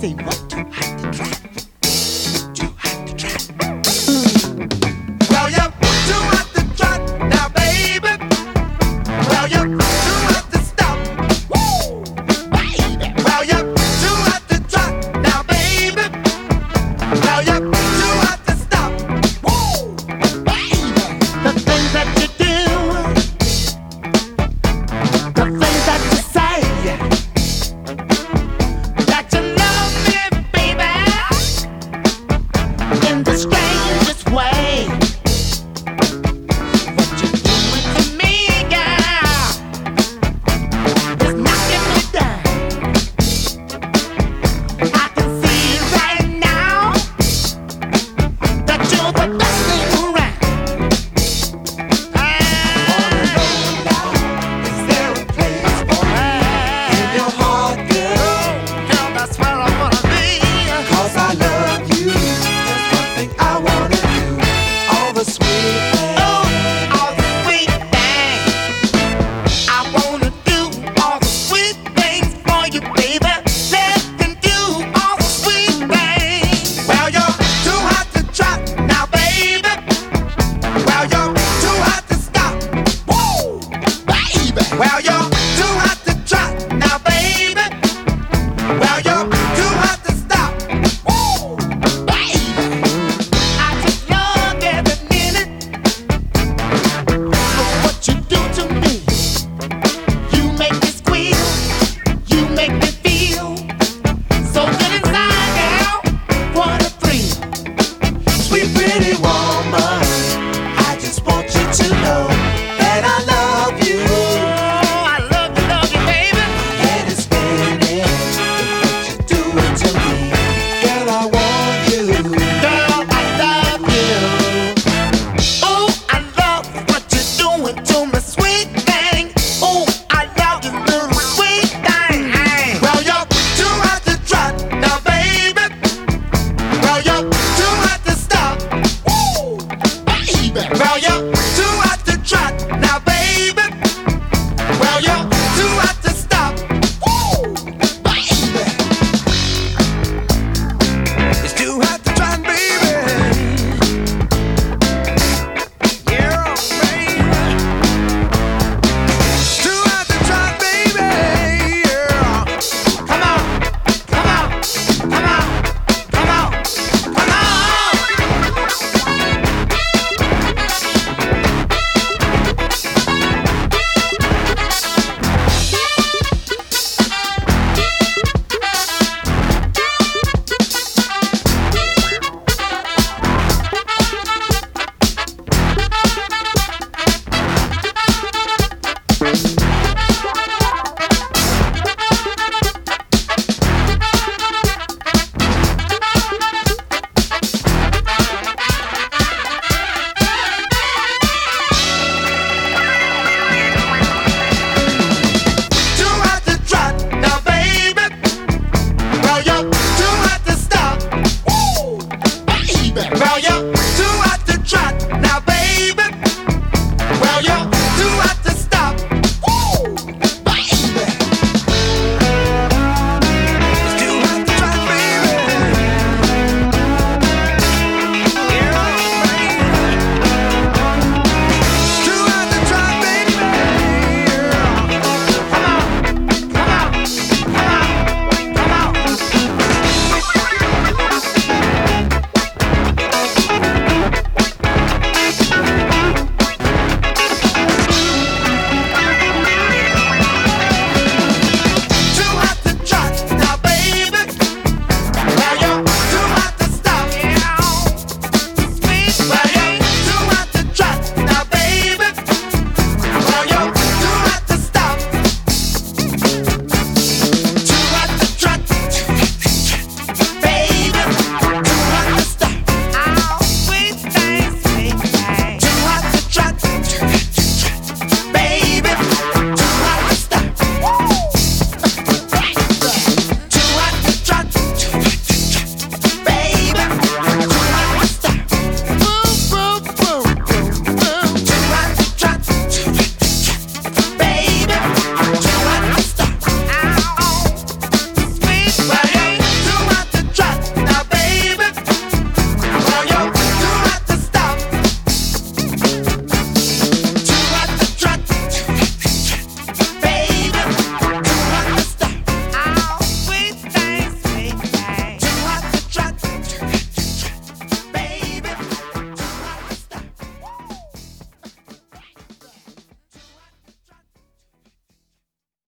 say what? Wow.